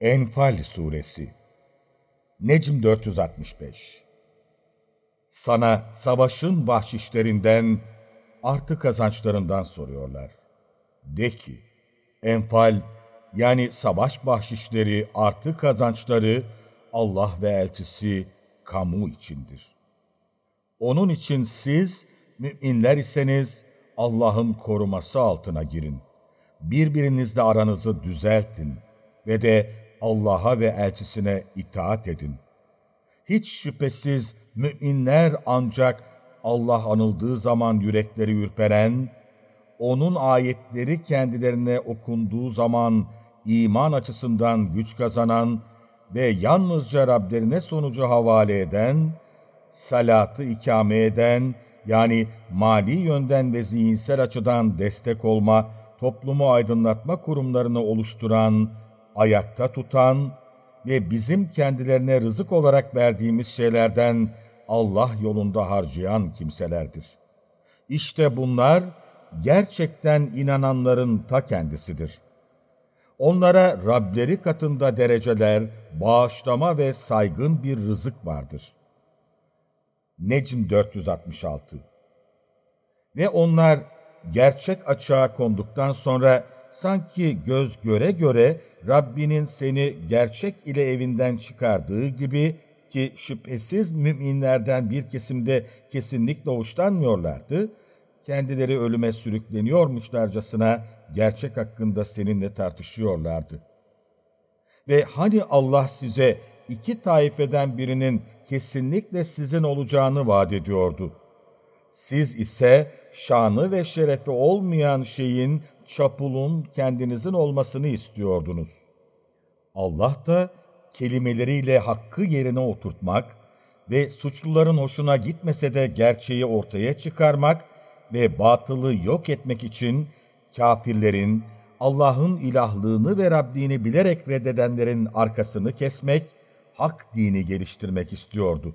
Enfal Suresi Necm 465 Sana savaşın bahşişlerinden, artı kazançlarından soruyorlar. De ki, enfal yani savaş bahşişleri, artı kazançları Allah ve elçisi kamu içindir. Onun için siz, müminler iseniz Allah'ın koruması altına girin. Birbirinizle aranızı düzeltin ve de Allah'a ve elçisine itaat edin. Hiç şüphesiz müminler ancak Allah anıldığı zaman yürekleri ürperen, onun ayetleri kendilerine okunduğu zaman iman açısından güç kazanan ve yalnızca Rablerine sonucu havale eden, salatı ikame eden, yani mali yönden ve zihinsel açıdan destek olma, toplumu aydınlatma kurumlarını oluşturan, ayakta tutan ve bizim kendilerine rızık olarak verdiğimiz şeylerden Allah yolunda harcayan kimselerdir. İşte bunlar gerçekten inananların ta kendisidir. Onlara Rableri katında dereceler, bağışlama ve saygın bir rızık vardır. Necm 466 Ve onlar gerçek açığa konduktan sonra sanki göz göre göre Rabbinin seni gerçek ile evinden çıkardığı gibi ki şüphesiz müminlerden bir kesimde kesinlikle hoşlanmıyorlardı, kendileri ölüme sürükleniyormuşlarcasına gerçek hakkında seninle tartışıyorlardı. Ve hani Allah size iki taifeden birinin kesinlikle sizin olacağını vaat ediyordu. Siz ise şanı ve şerefi olmayan şeyin, çapulun kendinizin olmasını istiyordunuz. Allah da kelimeleriyle hakkı yerine oturtmak ve suçluların hoşuna gitmese de gerçeği ortaya çıkarmak ve batılı yok etmek için kafirlerin, Allah'ın ilahlığını ve Rabbini bilerek reddedenlerin arkasını kesmek, hak dini geliştirmek istiyordu.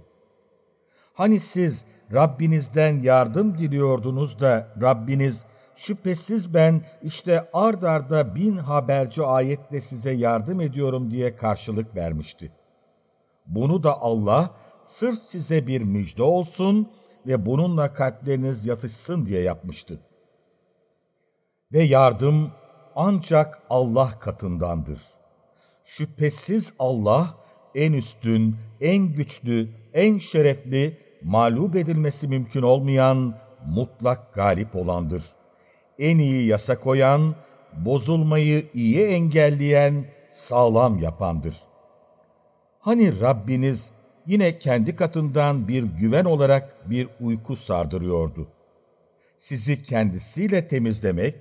Hani siz Rabbinizden yardım diliyordunuz da Rabbiniz, şüphesiz ben işte ard arda bin haberci ayetle size yardım ediyorum diye karşılık vermişti. Bunu da Allah sırf size bir müjde olsun ve bununla kalpleriniz yatışsın diye yapmıştı. Ve yardım ancak Allah katındandır. Şüphesiz Allah en üstün, en güçlü, en şerefli, mağlup edilmesi mümkün olmayan, mutlak galip olandır. En iyi yasa koyan, bozulmayı iyi engelleyen, sağlam yapandır. Hani Rabbiniz yine kendi katından bir güven olarak bir uyku sardırıyordu. Sizi kendisiyle temizlemek,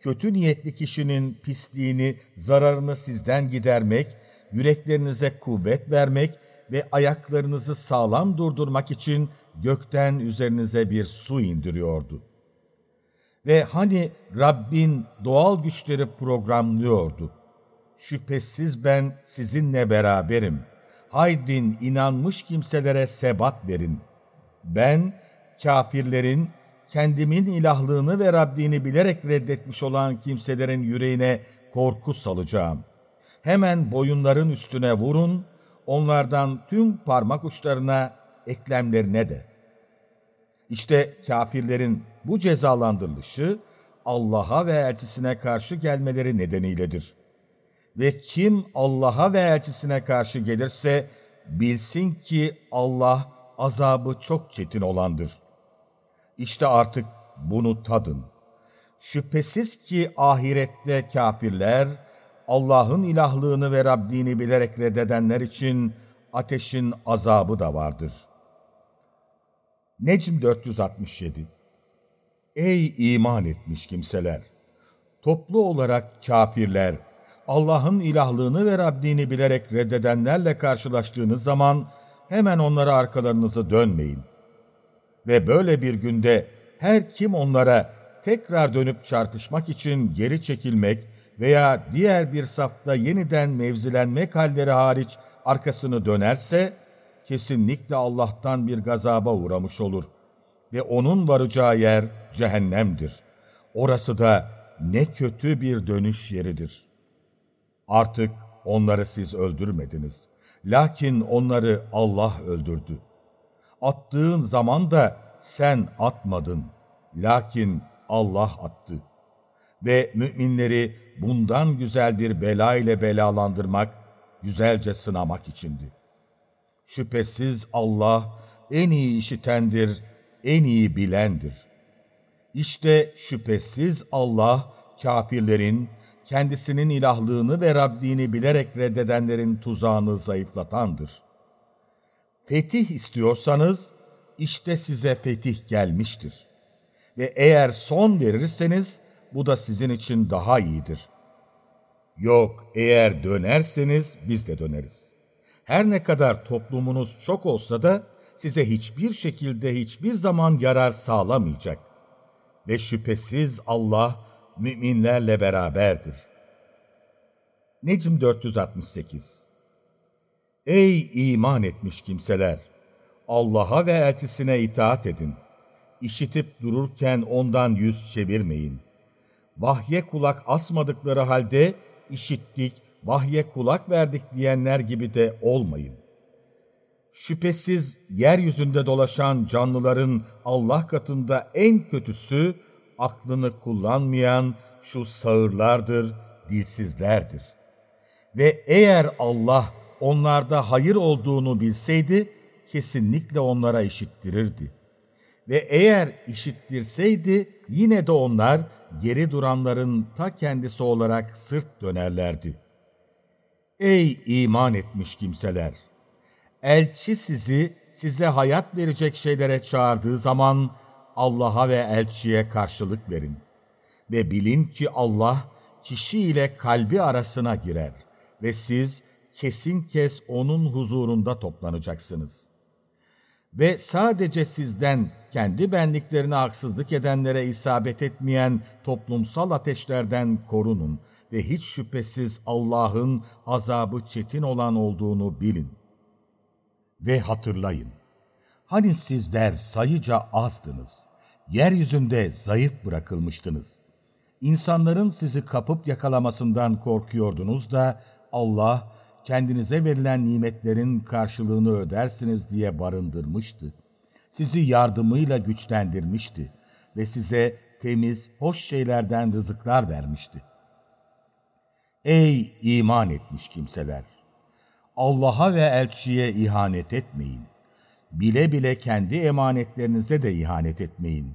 kötü niyetli kişinin pisliğini, zararını sizden gidermek, yüreklerinize kuvvet vermek ve ayaklarınızı sağlam durdurmak için gökten üzerinize bir su indiriyordu. Ve hani Rabbin doğal güçleri programlıyordu. Şüphesiz ben sizinle beraberim. Haydin inanmış kimselere sebat verin. Ben kafirlerin kendimin ilahlığını ve Rabbini bilerek reddetmiş olan kimselerin yüreğine korku salacağım. Hemen boyunların üstüne vurun, onlardan tüm parmak uçlarına, eklemlerine de. İşte kafirlerin bu cezalandırılışı Allah'a ve elçisine karşı gelmeleri nedeniyledir. Ve kim Allah'a ve elçisine karşı gelirse bilsin ki Allah azabı çok çetin olandır. İşte artık bunu tadın. Şüphesiz ki ahirette kafirler, Allah'ın ilahlığını ve Rabbini bilerek reddedenler için ateşin azabı da vardır. Necm 467 Ey iman etmiş kimseler! Toplu olarak kafirler, Allah'ın ilahlığını ve Rabbini bilerek reddedenlerle karşılaştığınız zaman hemen onlara arkalarınızı dönmeyin. Ve böyle bir günde her kim onlara tekrar dönüp çarpışmak için geri çekilmek veya diğer bir safta yeniden mevzilenmek halleri hariç arkasını dönerse, kesinlikle Allah'tan bir gazaba uğramış olur. Ve onun varacağı yer cehennemdir. Orası da ne kötü bir dönüş yeridir. Artık onları siz öldürmediniz. Lakin onları Allah öldürdü. Attığın zaman da sen atmadın. Lakin Allah attı. Ve müminleri bundan güzel bir bela ile belalandırmak, güzelce sınamak içindi. Şüphesiz Allah en iyi işitendir, en iyi bilendir. İşte şüphesiz Allah kafirlerin, kendisinin ilahlığını ve Rabbini bilerek reddedenlerin tuzağını zayıflatandır. Fetih istiyorsanız, işte size fetih gelmiştir. Ve eğer son verirseniz, bu da sizin için daha iyidir. Yok, eğer dönerseniz biz de döneriz. Her ne kadar toplumunuz çok olsa da, size hiçbir şekilde hiçbir zaman yarar sağlamayacak. Ve şüphesiz Allah, müminlerle beraberdir. Necm 468 Ey iman etmiş kimseler! Allah'a ve elçisine itaat edin. İşitip dururken ondan yüz çevirmeyin. Vahye kulak asmadıkları halde işittik, vahye kulak verdik diyenler gibi de olmayın. Şüphesiz yeryüzünde dolaşan canlıların Allah katında en kötüsü, aklını kullanmayan şu sağırlardır, dilsizlerdir. Ve eğer Allah onlarda hayır olduğunu bilseydi, kesinlikle onlara işittirirdi. Ve eğer işittirseydi, yine de onlar geri duranların ta kendisi olarak sırt dönerlerdi. Ey iman etmiş kimseler! Elçi sizi, size hayat verecek şeylere çağırdığı zaman, Allah'a ve elçiye karşılık verin. Ve bilin ki Allah kişi ile kalbi arasına girer ve siz kesin kes onun huzurunda toplanacaksınız. Ve sadece sizden kendi benliklerine haksızlık edenlere isabet etmeyen toplumsal ateşlerden korunun ve hiç şüphesiz Allah'ın azabı çetin olan olduğunu bilin. Ve hatırlayın. Hani sizler sayıca azdınız, yeryüzünde zayıf bırakılmıştınız. İnsanların sizi kapıp yakalamasından korkuyordunuz da Allah kendinize verilen nimetlerin karşılığını ödersiniz diye barındırmıştı. Sizi yardımıyla güçlendirmişti ve size temiz, hoş şeylerden rızıklar vermişti. Ey iman etmiş kimseler! Allah'a ve elçiye ihanet etmeyin bile bile kendi emanetlerinize de ihanet etmeyin.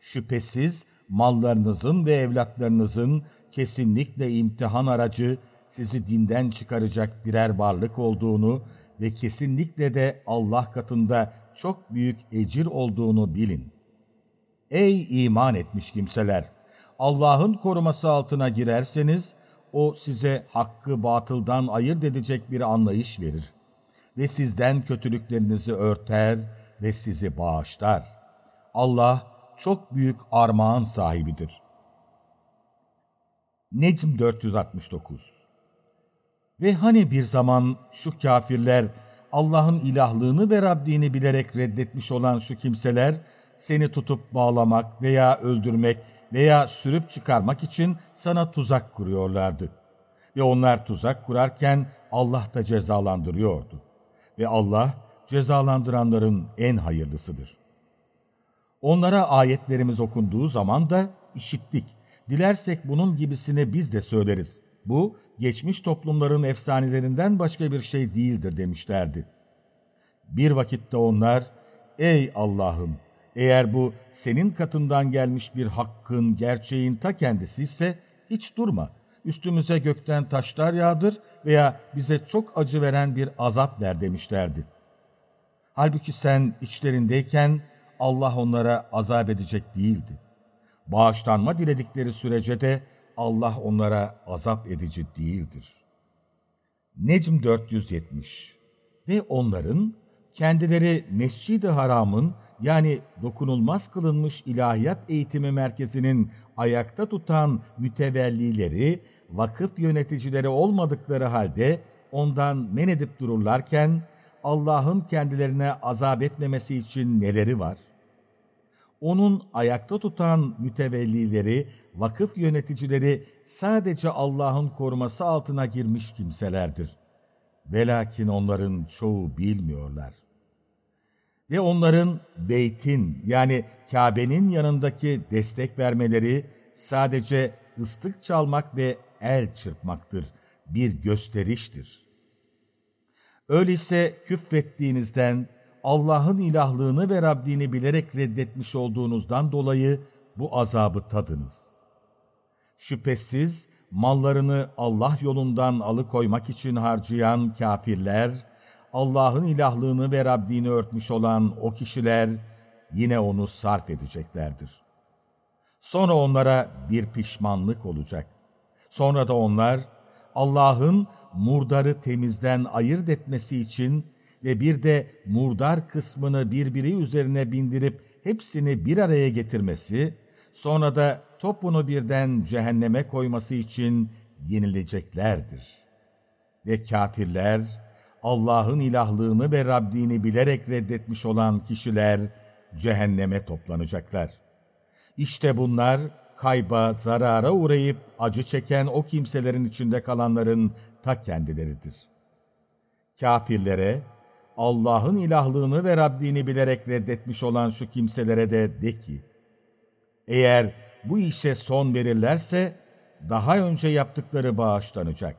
Şüphesiz mallarınızın ve evlatlarınızın kesinlikle imtihan aracı, sizi dinden çıkaracak birer varlık olduğunu ve kesinlikle de Allah katında çok büyük ecir olduğunu bilin. Ey iman etmiş kimseler! Allah'ın koruması altına girerseniz, o size hakkı batıldan ayırt edecek bir anlayış verir ve sizden kötülüklerinizi örter ve sizi bağışlar. Allah çok büyük armağan sahibidir. Necm 469 Ve hani bir zaman şu kafirler, Allah'ın ilahlığını ve Rabbini bilerek reddetmiş olan şu kimseler, seni tutup bağlamak veya öldürmek veya sürüp çıkarmak için sana tuzak kuruyorlardı. Ve onlar tuzak kurarken Allah da cezalandırıyordu ve Allah cezalandıranların en hayırlısıdır. Onlara ayetlerimiz okunduğu zaman da işittik. Dilersek bunun gibisini biz de söyleriz. Bu, geçmiş toplumların efsanelerinden başka bir şey değildir demişlerdi. Bir vakitte onlar, ey Allah'ım, eğer bu senin katından gelmiş bir hakkın, gerçeğin ta kendisi ise hiç durma. Üstümüze gökten taşlar yağdır veya bize çok acı veren bir azap ver demişlerdi. Halbuki sen içlerindeyken Allah onlara azap edecek değildi. Bağışlanma diledikleri sürece de Allah onlara azap edici değildir. Necm 470 Ve onların kendileri Mescid-i Haram'ın yani dokunulmaz kılınmış ilahiyat eğitimi merkezinin ayakta tutan mütevellileri vakıf yöneticileri olmadıkları halde ondan men edip dururlarken Allah'ın kendilerine azap etmemesi için neleri var? Onun ayakta tutan mütevellileri, vakıf yöneticileri sadece Allah'ın koruması altına girmiş kimselerdir. Velakin onların çoğu bilmiyorlar. Ve onların beytin yani Kabe'nin yanındaki destek vermeleri sadece ıslık çalmak ve el çırpmaktır, bir gösteriştir. Öyleyse küfrettiğinizden, Allah'ın ilahlığını ve Rabbini bilerek reddetmiş olduğunuzdan dolayı bu azabı tadınız. Şüphesiz mallarını Allah yolundan alıkoymak için harcayan kafirler, Allah'ın ilahlığını ve Rabbini örtmüş olan o kişiler yine onu sarf edeceklerdir. Sonra onlara bir pişmanlık olacak. Sonra da onlar Allah'ın murdarı temizden ayırt etmesi için ve bir de murdar kısmını birbiri üzerine bindirip hepsini bir araya getirmesi, sonra da topunu birden cehenneme koyması için yenileceklerdir. Ve kafirler, Allah'ın ilahlığını ve Rabbini bilerek reddetmiş olan kişiler cehenneme toplanacaklar. İşte bunlar kayba, zarara uğrayıp acı çeken o kimselerin içinde kalanların ta kendileridir. Kafirlere, Allah'ın ilahlığını ve Rabbini bilerek reddetmiş olan şu kimselere de de ki, eğer bu işe son verirlerse, daha önce yaptıkları bağışlanacak.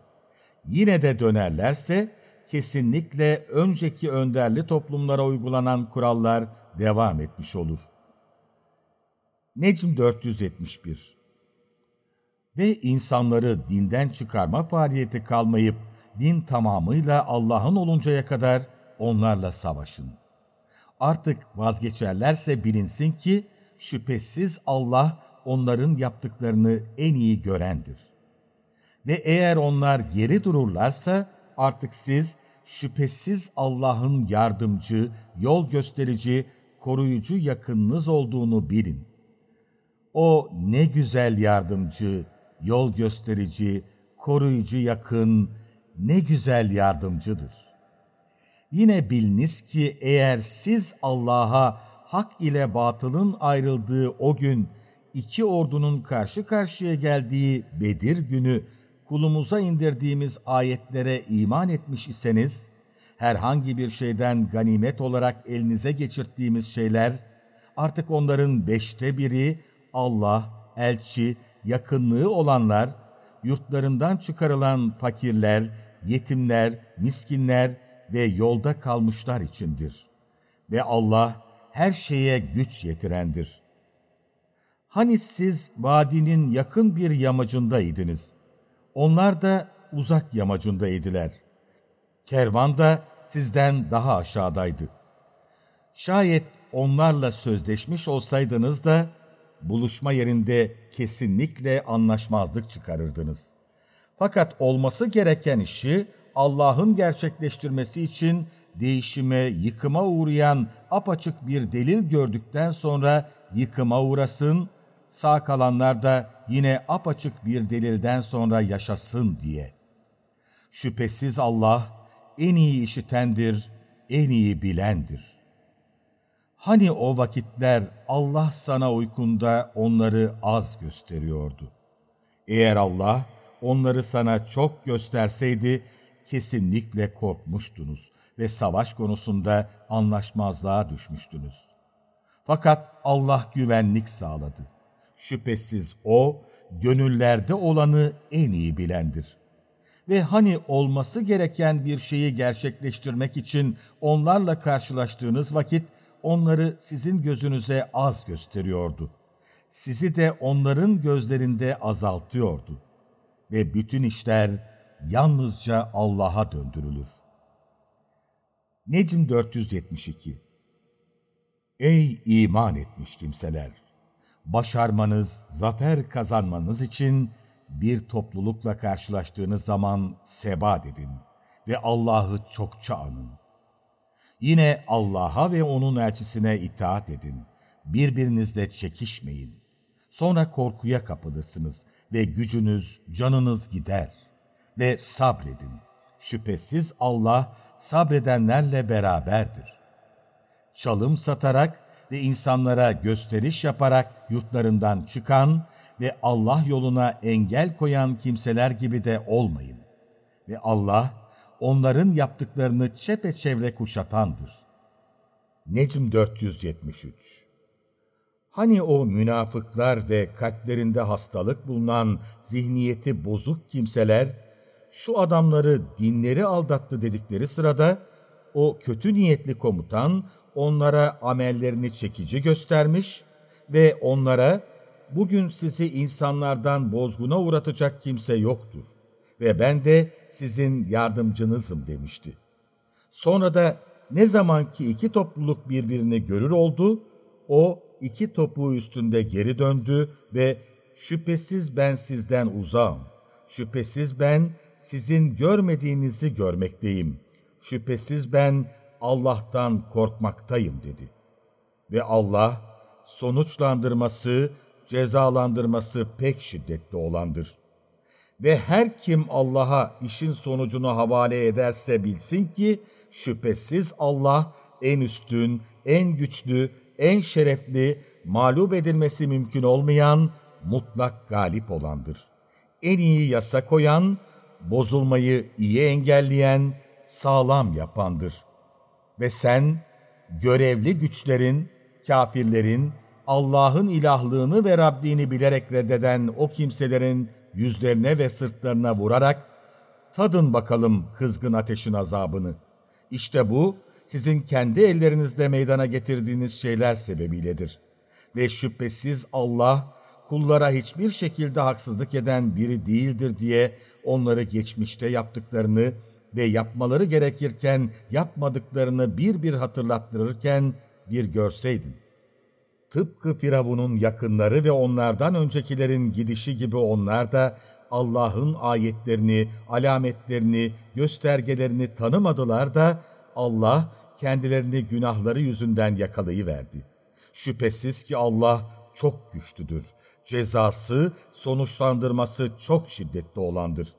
Yine de dönerlerse, kesinlikle önceki önderli toplumlara uygulanan kurallar devam etmiş olur. Necm 471 Ve insanları dinden çıkarma faaliyeti kalmayıp, din tamamıyla Allah'ın oluncaya kadar onlarla savaşın. Artık vazgeçerlerse bilinsin ki, şüphesiz Allah onların yaptıklarını en iyi görendir. Ve eğer onlar geri dururlarsa, artık siz şüphesiz Allah'ın yardımcı, yol gösterici, koruyucu yakınınız olduğunu bilin. O ne güzel yardımcı, yol gösterici, koruyucu yakın, ne güzel yardımcıdır. Yine biliniz ki eğer siz Allah'a hak ile batılın ayrıldığı o gün, iki ordunun karşı karşıya geldiği Bedir günü, kulumuza indirdiğimiz ayetlere iman etmiş iseniz, herhangi bir şeyden ganimet olarak elinize geçirttiğimiz şeyler, artık onların beşte biri Allah, elçi, yakınlığı olanlar, yurtlarından çıkarılan fakirler, yetimler, miskinler ve yolda kalmışlar içindir. Ve Allah her şeye güç yetirendir. Hani siz vadinin yakın bir yamacındaydınız. Onlar da uzak yamacındaydılar. Kervan da sizden daha aşağıdaydı. Şayet onlarla sözleşmiş olsaydınız da, buluşma yerinde kesinlikle anlaşmazlık çıkarırdınız. Fakat olması gereken işi Allah'ın gerçekleştirmesi için değişime, yıkıma uğrayan apaçık bir delil gördükten sonra yıkıma uğrasın, sağ kalanlar da yine apaçık bir delilden sonra yaşasın diye. Şüphesiz Allah en iyi işitendir, en iyi bilendir. Hani o vakitler Allah sana uykunda onları az gösteriyordu. Eğer Allah onları sana çok gösterseydi kesinlikle korkmuştunuz ve savaş konusunda anlaşmazlığa düşmüştünüz. Fakat Allah güvenlik sağladı. Şüphesiz O, gönüllerde olanı en iyi bilendir. Ve hani olması gereken bir şeyi gerçekleştirmek için onlarla karşılaştığınız vakit, onları sizin gözünüze az gösteriyordu. Sizi de onların gözlerinde azaltıyordu. Ve bütün işler yalnızca Allah'a döndürülür. Necm 472 Ey iman etmiş kimseler! Başarmanız, zafer kazanmanız için bir toplulukla karşılaştığınız zaman sebat edin ve Allah'ı çokça anın. Yine Allah'a ve O'nun elçisine itaat edin. Birbirinizle çekişmeyin. Sonra korkuya kapılırsınız ve gücünüz, canınız gider. Ve sabredin. Şüphesiz Allah sabredenlerle beraberdir. Çalım satarak ve insanlara gösteriş yaparak yurtlarından çıkan ve Allah yoluna engel koyan kimseler gibi de olmayın. Ve Allah onların yaptıklarını çepeçevre kuşatandır. Necm 473 Hani o münafıklar ve kalplerinde hastalık bulunan zihniyeti bozuk kimseler, şu adamları dinleri aldattı dedikleri sırada, o kötü niyetli komutan onlara amellerini çekici göstermiş ve onlara bugün sizi insanlardan bozguna uğratacak kimse yoktur ve ben de sizin yardımcınızım demişti. Sonra da ne zamanki iki topluluk birbirini görür oldu, o iki topuğu üstünde geri döndü ve şüphesiz ben sizden uzağım. Şüphesiz ben sizin görmediğinizi görmekteyim. Şüphesiz ben Allah'tan korkmaktayım dedi. Ve Allah sonuçlandırması, cezalandırması pek şiddetli olandır. Ve her kim Allah'a işin sonucunu havale ederse bilsin ki şüphesiz Allah en üstün, en güçlü, en şerefli, mağlup edilmesi mümkün olmayan, mutlak galip olandır. En iyi yasa koyan, bozulmayı iyi engelleyen, sağlam yapandır. Ve sen, görevli güçlerin, kafirlerin, Allah'ın ilahlığını ve Rabbini bilerek reddeden o kimselerin yüzlerine ve sırtlarına vurarak, tadın bakalım kızgın ateşin azabını. İşte bu, sizin kendi ellerinizle meydana getirdiğiniz şeyler sebebiyledir. Ve şüphesiz Allah, kullara hiçbir şekilde haksızlık eden biri değildir diye onları geçmişte yaptıklarını ve yapmaları gerekirken yapmadıklarını bir bir hatırlattırırken bir görseydin. Tıpkı Firavun'un yakınları ve onlardan öncekilerin gidişi gibi onlar da Allah'ın ayetlerini, alametlerini, göstergelerini tanımadılar da Allah kendilerini günahları yüzünden yakalayıverdi. Şüphesiz ki Allah çok güçlüdür. Cezası, sonuçlandırması çok şiddetli olandır.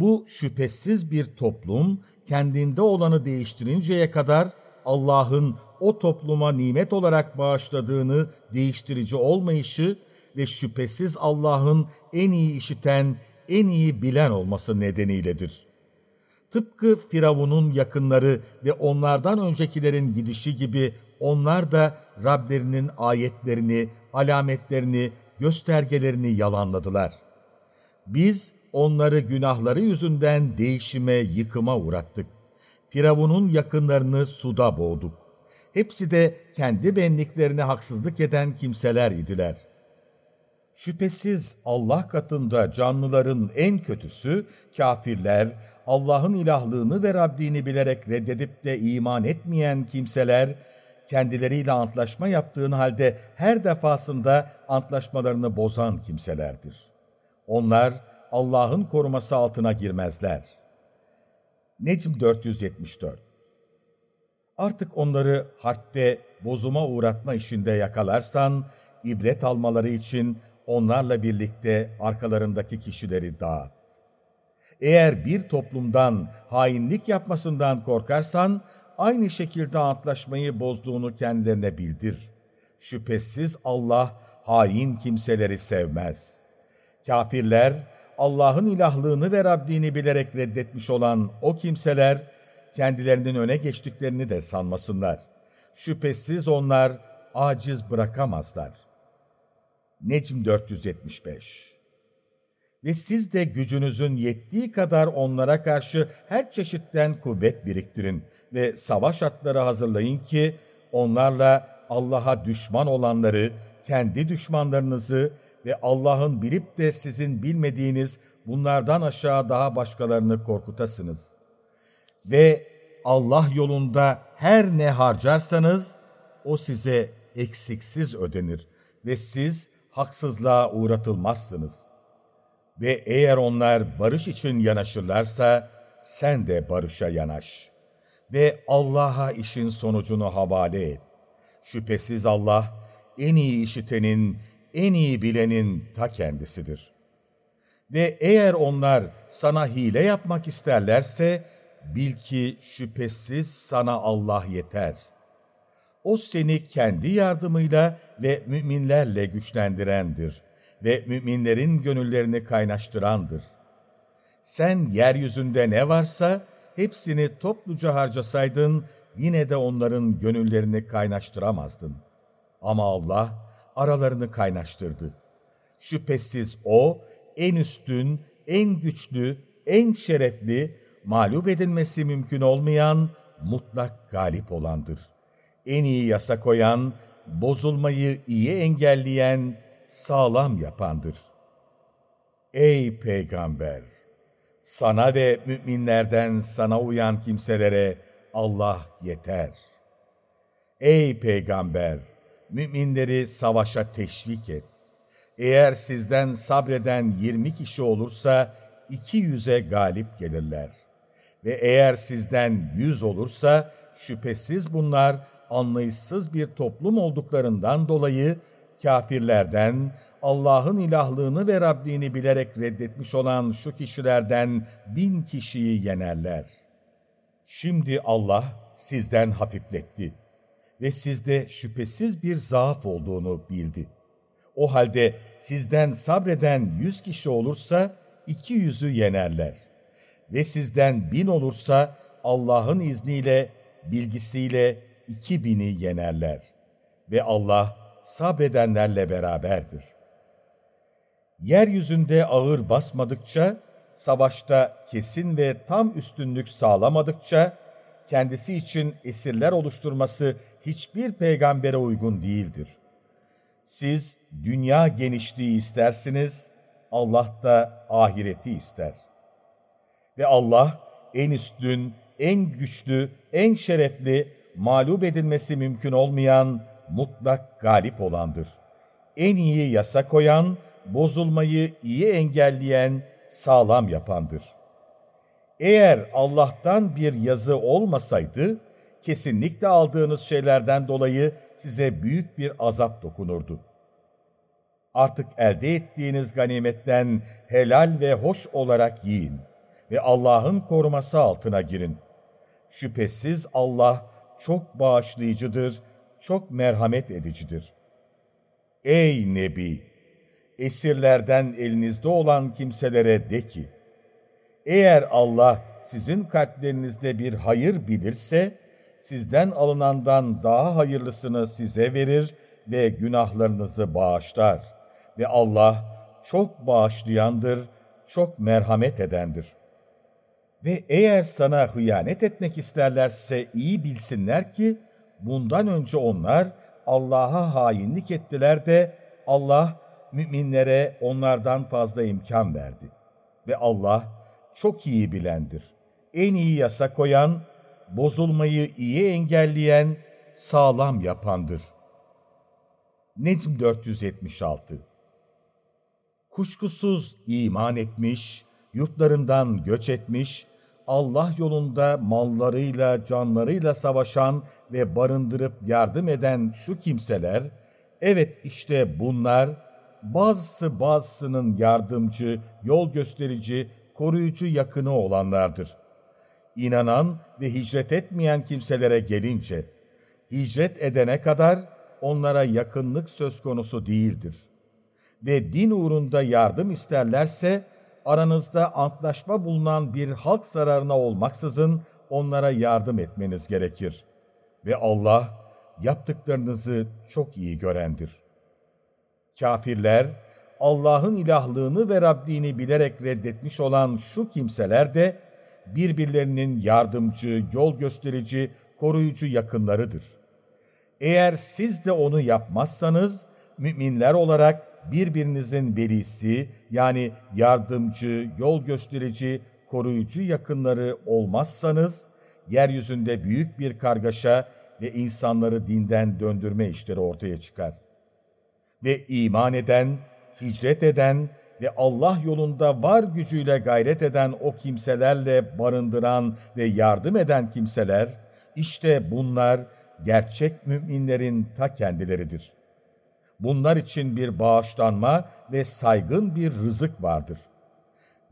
Bu şüphesiz bir toplum kendinde olanı değiştirinceye kadar Allah'ın o topluma nimet olarak bağışladığını değiştirici olmayışı ve şüphesiz Allah'ın en iyi işiten, en iyi bilen olması nedeniyledir. Tıpkı Firavun'un yakınları ve onlardan öncekilerin gidişi gibi onlar da Rablerinin ayetlerini, alametlerini, göstergelerini yalanladılar. Biz onları günahları yüzünden değişime, yıkıma uğrattık. Firavun'un yakınlarını suda boğduk. Hepsi de kendi benliklerine haksızlık eden kimseler idiler. Şüphesiz Allah katında canlıların en kötüsü kafirler, Allah'ın ilahlığını ve Rabbini bilerek reddedip de iman etmeyen kimseler, kendileriyle antlaşma yaptığın halde her defasında antlaşmalarını bozan kimselerdir. Onlar Allah'ın koruması altına girmezler. Necm 474 Artık onları harpte bozuma uğratma işinde yakalarsan, ibret almaları için onlarla birlikte arkalarındaki kişileri dağıt. Eğer bir toplumdan hainlik yapmasından korkarsan, aynı şekilde antlaşmayı bozduğunu kendilerine bildir. Şüphesiz Allah hain kimseleri sevmez. Kafirler, Allah'ın ilahlığını ve Rabbini bilerek reddetmiş olan o kimseler, kendilerinin öne geçtiklerini de sanmasınlar. Şüphesiz onlar aciz bırakamazlar. Necm 475 Ve siz de gücünüzün yettiği kadar onlara karşı her çeşitten kuvvet biriktirin ve savaş atları hazırlayın ki onlarla Allah'a düşman olanları, kendi düşmanlarınızı ve Allah'ın bilip de sizin bilmediğiniz bunlardan aşağı daha başkalarını korkutasınız. Ve Allah yolunda her ne harcarsanız o size eksiksiz ödenir ve siz haksızlığa uğratılmazsınız. Ve eğer onlar barış için yanaşırlarsa sen de barışa yanaş. Ve Allah'a işin sonucunu havale et. Şüphesiz Allah en iyi işitenin, en iyi bilenin ta kendisidir. Ve eğer onlar sana hile yapmak isterlerse, bil ki şüphesiz sana Allah yeter. O seni kendi yardımıyla ve müminlerle güçlendirendir. ve müminlerin gönüllerini kaynaştırandır. Sen yeryüzünde ne varsa hepsini topluca harcasaydın yine de onların gönüllerini kaynaştıramazdın. Ama Allah aralarını kaynaştırdı. Şüphesiz O en üstün, en güçlü, en şerefli, mağlup edilmesi mümkün olmayan, mutlak galip olandır. En iyi yasa koyan, bozulmayı iyi engelleyen, sağlam yapandır. Ey Peygamber! Sana ve müminlerden sana uyan kimselere Allah yeter. Ey Peygamber! Müminleri savaşa teşvik et. Eğer sizden sabreden yirmi kişi olursa, iki yüze galip gelirler. Ve eğer sizden yüz olursa, şüphesiz bunlar anlayışsız bir toplum olduklarından dolayı, kafirlerden, Allah'ın ilahlığını ve Rabbini bilerek reddetmiş olan şu kişilerden bin kişiyi yenerler. Şimdi Allah sizden hafifletti ve sizde şüphesiz bir zaaf olduğunu bildi. O halde sizden sabreden yüz kişi olursa iki yüzü yenerler. Ve sizden bin olursa Allah'ın izniyle, bilgisiyle iki bini yenerler. Ve Allah sabredenlerle beraberdir. Yeryüzünde ağır basmadıkça, savaşta kesin ve tam üstünlük sağlamadıkça, kendisi için esirler oluşturması hiçbir peygambere uygun değildir. Siz dünya genişliği istersiniz, Allah da ahireti ister. Ve Allah en üstün, en güçlü, en şerefli, mağlup edilmesi mümkün olmayan, mutlak galip olandır. En iyi yasa koyan, bozulmayı iyi engelleyen, sağlam yapandır. Eğer Allah'tan bir yazı olmasaydı, kesinlikle aldığınız şeylerden dolayı size büyük bir azap dokunurdu. Artık elde ettiğiniz ganimetten helal ve hoş olarak yiyin ve Allah'ın koruması altına girin. Şüphesiz Allah çok bağışlayıcıdır, çok merhamet edicidir. Ey Nebi! Esirlerden elinizde olan kimselere de ki, eğer Allah sizin kalplerinizde bir hayır bilirse, sizden alınandan daha hayırlısını size verir ve günahlarınızı bağışlar. Ve Allah çok bağışlayandır, çok merhamet edendir. Ve eğer sana hıyanet etmek isterlerse iyi bilsinler ki, bundan önce onlar Allah'a hainlik ettiler de Allah müminlere onlardan fazla imkan verdi. Ve Allah çok iyi bilendir. En iyi yasa koyan, bozulmayı iyi engelleyen, sağlam yapandır. Necm 476 Kuşkusuz iman etmiş, yurtlarından göç etmiş, Allah yolunda mallarıyla, canlarıyla savaşan ve barındırıp yardım eden şu kimseler, evet işte bunlar, bazısı bazısının yardımcı, yol gösterici, koruyucu yakını olanlardır. İnanan ve hicret etmeyen kimselere gelince, hicret edene kadar onlara yakınlık söz konusu değildir. Ve din uğrunda yardım isterlerse, aranızda antlaşma bulunan bir halk zararına olmaksızın onlara yardım etmeniz gerekir. Ve Allah yaptıklarınızı çok iyi görendir. Kafirler, Allah'ın ilahlığını ve Rabbini bilerek reddetmiş olan şu kimseler de birbirlerinin yardımcı, yol gösterici, koruyucu yakınlarıdır. Eğer siz de onu yapmazsanız, müminler olarak birbirinizin velisi yani yardımcı, yol gösterici, koruyucu yakınları olmazsanız, yeryüzünde büyük bir kargaşa ve insanları dinden döndürme işleri ortaya çıkar. Ve iman eden, hicret eden ve Allah yolunda var gücüyle gayret eden o kimselerle barındıran ve yardım eden kimseler, işte bunlar gerçek müminlerin ta kendileridir bunlar için bir bağışlanma ve saygın bir rızık vardır.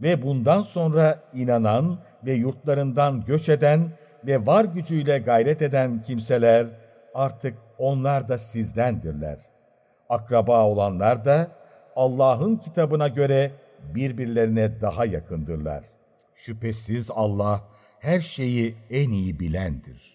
Ve bundan sonra inanan ve yurtlarından göç eden ve var gücüyle gayret eden kimseler artık onlar da sizdendirler. Akraba olanlar da Allah'ın kitabına göre birbirlerine daha yakındırlar. Şüphesiz Allah her şeyi en iyi bilendir.